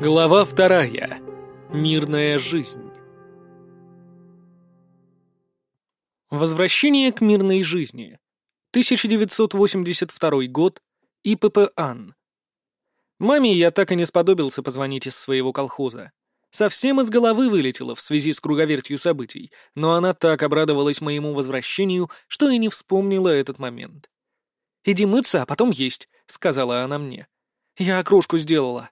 Глава вторая. Мирная жизнь. Возвращение к мирной жизни. 1982 год. ИПП Ан. Маме я так и не сподобился позвонить из своего колхоза. Совсем из головы вылетело в связи с круговертью событий, но она так обрадовалась моему возвращению, что и не вспомнила этот момент. «Иди мыться, а потом есть», — сказала она мне. «Я окружку сделала».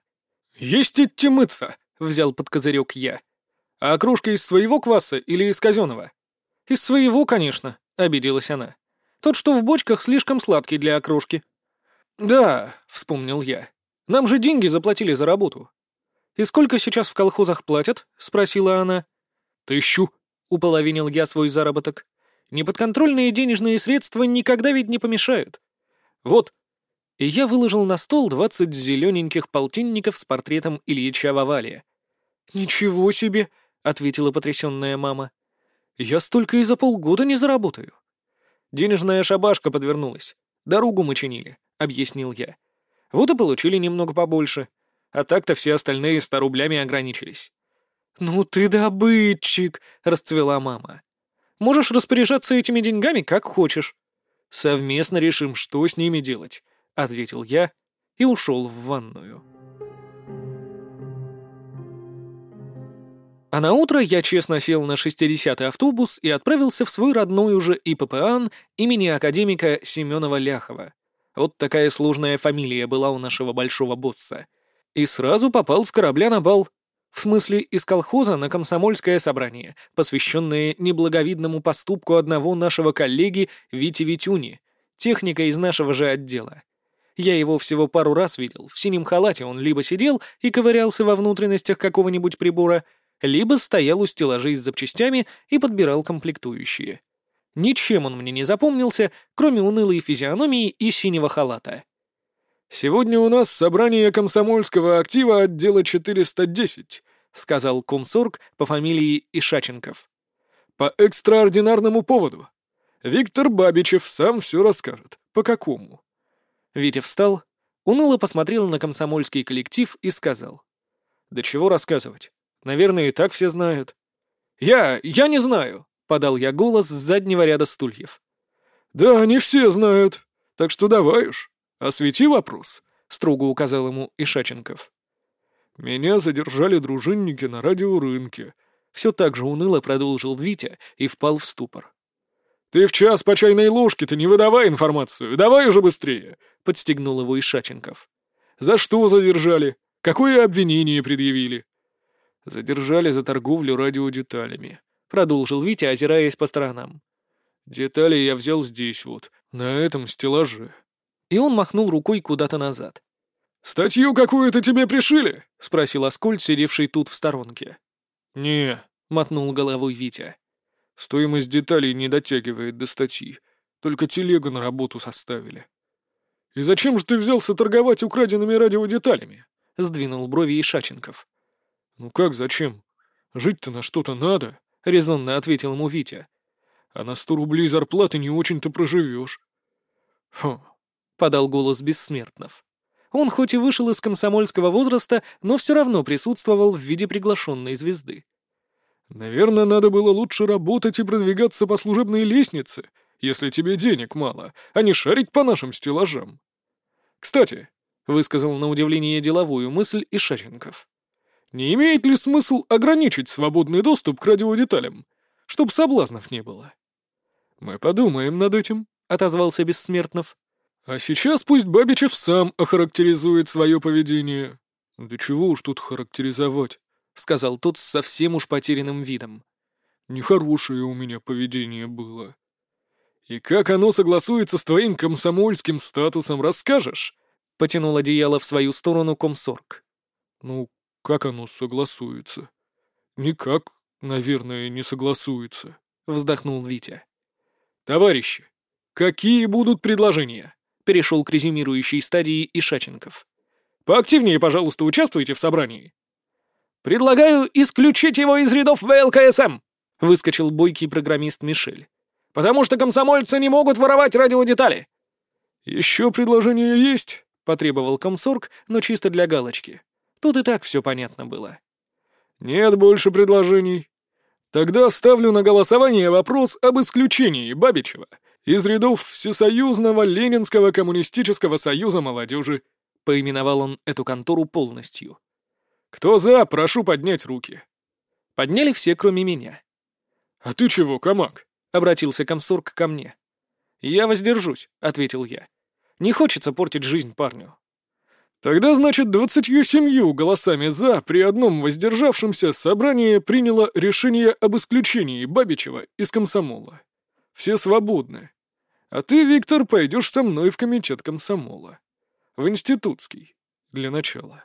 «Есть идти мыться», — взял под козырек я. «А окружка из своего кваса или из казенного?» «Из своего, конечно», — обиделась она. «Тот, что в бочках, слишком сладкий для окружки». «Да», — вспомнил я. «Нам же деньги заплатили за работу». «И сколько сейчас в колхозах платят?» — спросила она. «Тысячу», — уполовинил я свой заработок. «Неподконтрольные денежные средства никогда ведь не помешают. Вот». И я выложил на стол двадцать зелененьких полтинников с портретом Ильича Вавалия. «Ничего себе!» — ответила потрясенная мама. «Я столько и за полгода не заработаю». «Денежная шабашка подвернулась. Дорогу мы чинили», — объяснил я. «Вот и получили немного побольше. А так-то все остальные ста рублями ограничились». «Ну ты добытчик!» — расцвела мама. «Можешь распоряжаться этими деньгами как хочешь». «Совместно решим, что с ними делать», — ответил я и ушел в ванную. А на утро я честно сел на 60-й автобус и отправился в свой родной уже ИППАН имени академика Семенова Ляхова. Вот такая сложная фамилия была у нашего большого босса. И сразу попал с корабля на бал. В смысле, из колхоза на комсомольское собрание, посвященное неблаговидному поступку одного нашего коллеги Вити Витюни, техника из нашего же отдела. Я его всего пару раз видел. В синем халате он либо сидел и ковырялся во внутренностях какого-нибудь прибора, либо стоял у стеллажей с запчастями и подбирал комплектующие. Ничем он мне не запомнился, кроме унылой физиономии и синего халата. «Сегодня у нас собрание комсомольского актива отдела 410», — сказал комсорг по фамилии Ишаченков. «По экстраординарному поводу. Виктор Бабичев сам все расскажет. По какому?» Витя встал, уныло посмотрел на комсомольский коллектив и сказал. «Да чего рассказывать? Наверное, и так все знают». «Я... я не знаю», — подал я голос с заднего ряда стульев. «Да, не все знают. Так что давай уж». «Освети вопрос», — строго указал ему Ишаченков. «Меня задержали дружинники на радиорынке», — все так же уныло продолжил Витя и впал в ступор. «Ты в час по чайной ложке-то не выдавай информацию, давай уже быстрее», — подстегнул его Ишаченков. «За что задержали? Какое обвинение предъявили?» «Задержали за торговлю радиодеталями», — продолжил Витя, озираясь по сторонам. «Детали я взял здесь вот, на этом стеллаже» и он махнул рукой куда-то назад. «Статью какую-то тебе пришили?» — спросил Аскольд, сидевший тут в сторонке. «Не», — мотнул головой Витя. «Стоимость деталей не дотягивает до статьи. Только телегу на работу составили». «И зачем же ты взялся торговать украденными радиодеталями?» — сдвинул брови Ишаченков. «Ну как зачем? Жить-то на что-то надо», — резонно ответил ему Витя. «А на сто рублей зарплаты не очень-то проживешь». «Хм, — подал голос Бессмертнов. Он хоть и вышел из комсомольского возраста, но все равно присутствовал в виде приглашенной звезды. «Наверное, надо было лучше работать и продвигаться по служебной лестнице, если тебе денег мало, а не шарить по нашим стеллажам». «Кстати», — высказал на удивление деловую мысль Ишаченков, «не имеет ли смысл ограничить свободный доступ к радиодеталям, чтобы соблазнов не было?» «Мы подумаем над этим», — отозвался Бессмертнов. А сейчас пусть Бабичев сам охарактеризует свое поведение. Да чего уж тут характеризовать, сказал тот с совсем уж потерянным видом. Нехорошее у меня поведение было. И как оно согласуется с твоим комсомольским статусом, расскажешь? Потянул одеяло в свою сторону комсорг. Ну, как оно согласуется? Никак, наверное, не согласуется, вздохнул Витя. Товарищи, какие будут предложения? перешел к резюмирующей стадии Ишаченков. «Поактивнее, пожалуйста, участвуйте в собрании». «Предлагаю исключить его из рядов ВЛКСМ», — выскочил бойкий программист Мишель. «Потому что комсомольцы не могут воровать радиодетали». «Еще предложение есть?» — потребовал комсорг, но чисто для галочки. Тут и так все понятно было. «Нет больше предложений. Тогда ставлю на голосование вопрос об исключении Бабичева из рядов Всесоюзного Ленинского коммунистического союза молодежи», поименовал он эту контору полностью. «Кто за, прошу поднять руки». Подняли все, кроме меня. «А ты чего, Камак?» — обратился комсорг ко мне. «Я воздержусь», — ответил я. «Не хочется портить жизнь парню». Тогда, значит, двадцатью семью голосами «за» при одном воздержавшемся собрание приняло решение об исключении Бабичева из комсомола. Все свободны. А ты, Виктор, пойдешь со мной в комитет комсомола. В институтский. Для начала.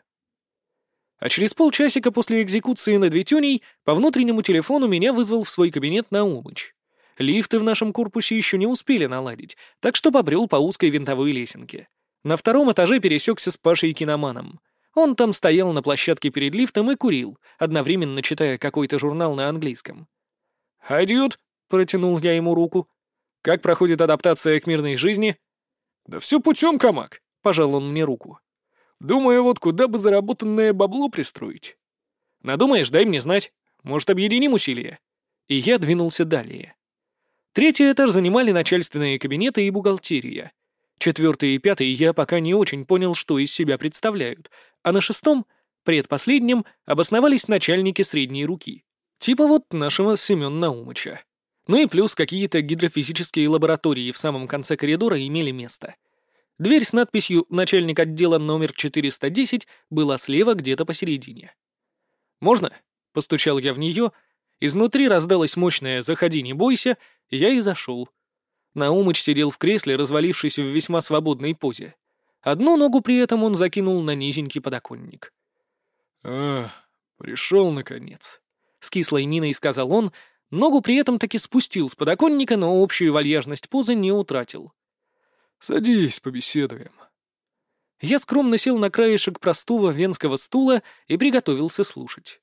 А через полчасика после экзекуции над Витюней по внутреннему телефону меня вызвал в свой кабинет Наумыч. Лифты в нашем корпусе еще не успели наладить, так что побрел по узкой винтовой лесенке. На втором этаже пересекся с Пашей Киноманом. Он там стоял на площадке перед лифтом и курил, одновременно читая какой-то журнал на английском. «Хайдют!» — протянул я ему руку. «Как проходит адаптация к мирной жизни?» «Да все путем, Камак!» — пожал он мне руку. «Думаю, вот куда бы заработанное бабло пристроить». «Надумаешь, дай мне знать. Может, объединим усилия?» И я двинулся далее. Третий этаж занимали начальственные кабинеты и бухгалтерия. Четвертый и пятый я пока не очень понял, что из себя представляют, а на шестом, предпоследнем, обосновались начальники средней руки. Типа вот нашего Семена Наумыча. Ну и плюс какие-то гидрофизические лаборатории в самом конце коридора имели место. Дверь с надписью «Начальник отдела номер 410» была слева где-то посередине. «Можно?» — постучал я в нее. Изнутри раздалось мощное «Заходи, не бойся», я и зашел. Наумыч сидел в кресле, развалившись в весьма свободной позе. Одну ногу при этом он закинул на низенький подоконник. «А, пришел, наконец», — с кислой миной сказал он, ногу при этом таки спустил с подоконника, но общую вальяжность позы не утратил. «Садись, побеседуем». Я скромно сел на краешек простого венского стула и приготовился слушать.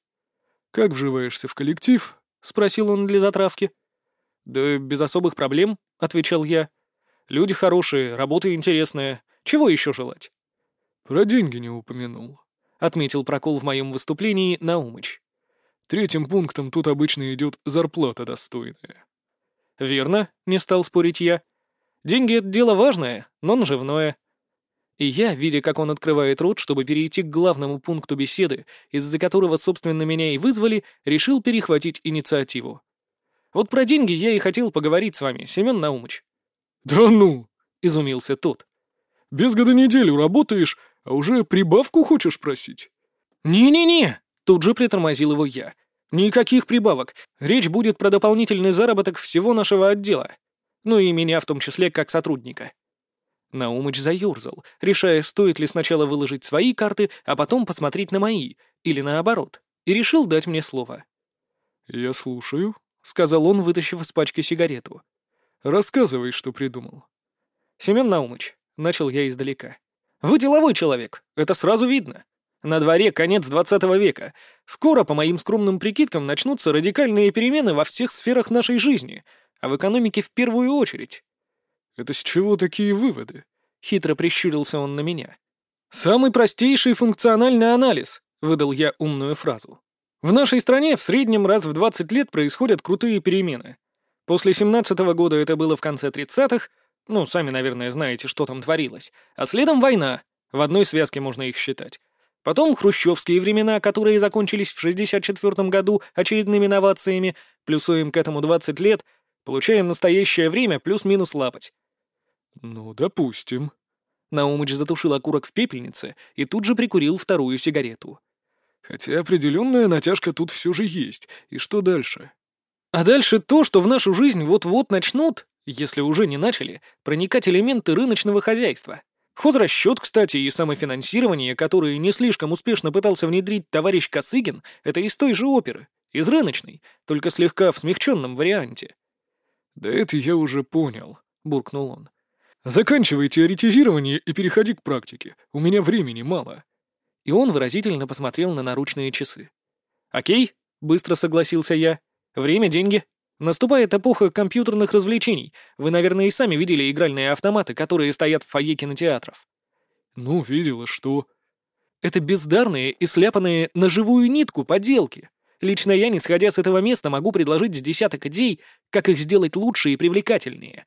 «Как вживаешься в коллектив?» — спросил он для затравки. «Да без особых проблем», — отвечал я. «Люди хорошие, работа интересная. Чего еще желать?» «Про деньги не упомянул», — отметил прокол в моем выступлении Наумыч. «Третьим пунктом тут обычно идет зарплата достойная». «Верно», — не стал спорить я. «Деньги — это дело важное, но наживное». И я, видя, как он открывает рот, чтобы перейти к главному пункту беседы, из-за которого, собственно, меня и вызвали, решил перехватить инициативу. Вот про деньги я и хотел поговорить с вами, Семен Наумыч». «Да ну!» — изумился тот. «Без года неделю работаешь, а уже прибавку хочешь просить?» «Не-не-не!» — тут же притормозил его я. «Никаких прибавок. Речь будет про дополнительный заработок всего нашего отдела. Ну и меня в том числе как сотрудника». Наумыч заерзал, решая, стоит ли сначала выложить свои карты, а потом посмотреть на мои, или наоборот, и решил дать мне слово. «Я слушаю», — сказал он, вытащив из пачки сигарету. «Рассказывай, что придумал». «Семен Наумыч», — начал я издалека. «Вы деловой человек, это сразу видно. На дворе конец двадцатого века. Скоро, по моим скромным прикидкам, начнутся радикальные перемены во всех сферах нашей жизни, а в экономике в первую очередь». «Это с чего такие выводы?» — хитро прищурился он на меня. «Самый простейший функциональный анализ», — выдал я умную фразу. В нашей стране в среднем раз в 20 лет происходят крутые перемены. После 17 -го года это было в конце 30-х, ну, сами, наверное, знаете, что там творилось, а следом война, в одной связке можно их считать. Потом хрущевские времена, которые закончились в 64 году очередными новациями, плюсуем к этому 20 лет, получаем настоящее время плюс-минус лапать. «Ну, допустим». Наумыч затушил окурок в пепельнице и тут же прикурил вторую сигарету. Хотя определенная натяжка тут все же есть. И что дальше? А дальше то, что в нашу жизнь вот-вот начнут, если уже не начали, проникать элементы рыночного хозяйства. Хозрасчет, кстати, и самофинансирование, которые не слишком успешно пытался внедрить товарищ Косыгин, это из той же оперы, из рыночной, только слегка в смягченном варианте. «Да это я уже понял», — буркнул он. «Заканчивай теоретизирование и переходи к практике. У меня времени мало» и он выразительно посмотрел на наручные часы. «Окей», — быстро согласился я. «Время — деньги. Наступает эпоха компьютерных развлечений. Вы, наверное, и сами видели игральные автоматы, которые стоят в фойе кинотеатров». «Ну, видела, что...» Это бездарные и сляпанные на живую нитку поделки. Лично я, не сходя с этого места, могу предложить с десяток идей, как их сделать лучше и привлекательнее.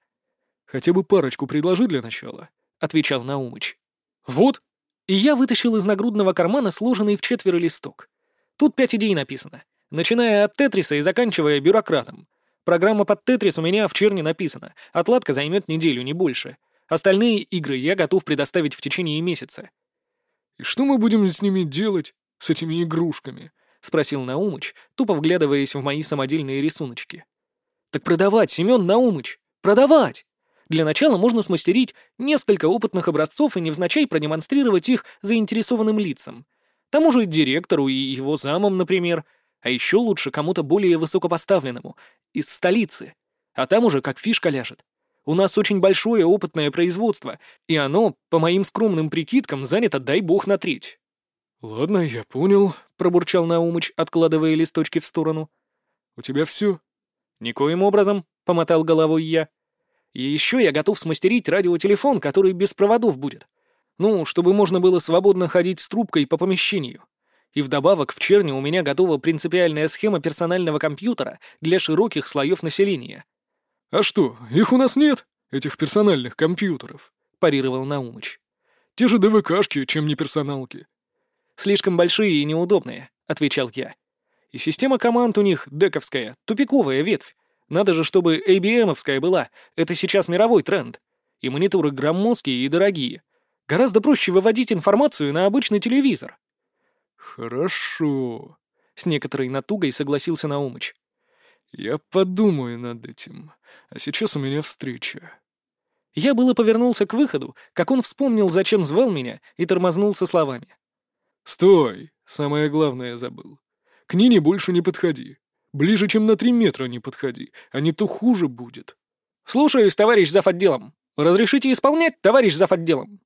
«Хотя бы парочку предложи для начала», — отвечал Наумыч. «Вот». И я вытащил из нагрудного кармана сложенный в четверо листок. Тут пять идей написано, начиная от Тетриса и заканчивая бюрократом. Программа под Тетрис у меня в черне написана, отладка займет неделю, не больше. Остальные игры я готов предоставить в течение месяца. «И что мы будем с ними делать, с этими игрушками?» — спросил Наумыч, тупо вглядываясь в мои самодельные рисуночки. «Так продавать, Семен Наумыч! Продавать! Для начала можно смастерить несколько опытных образцов и невзначай продемонстрировать их заинтересованным лицам. Тому же директору и его замам, например. А еще лучше кому-то более высокопоставленному, из столицы. А там уже как фишка ляжет. У нас очень большое опытное производство, и оно, по моим скромным прикидкам, занято, дай бог, на треть». «Ладно, я понял», — пробурчал Наумыч, откладывая листочки в сторону. «У тебя все?» «Никоим образом», — помотал головой я. «И еще я готов смастерить радиотелефон, который без проводов будет. Ну, чтобы можно было свободно ходить с трубкой по помещению. И вдобавок в черне у меня готова принципиальная схема персонального компьютера для широких слоев населения. «А что, их у нас нет, этих персональных компьютеров?» — парировал Наумыч. «Те же ДВКшки, чем не персоналки». «Слишком большие и неудобные», — отвечал я. «И система команд у них дековская, тупиковая ветвь. Надо же, чтобы ABM-овская была. Это сейчас мировой тренд. И мониторы громоздкие и дорогие. Гораздо проще выводить информацию на обычный телевизор». «Хорошо», — с некоторой натугой согласился Наумыч. «Я подумаю над этим. А сейчас у меня встреча». Я было повернулся к выходу, как он вспомнил, зачем звал меня, и тормознул со словами. «Стой! Самое главное забыл. К Нине больше не подходи. Ближе, чем на три метра не подходи, а не то хуже будет». «Слушаюсь, товарищ зав. отделом. Разрешите исполнять, товарищ зав. отделом?»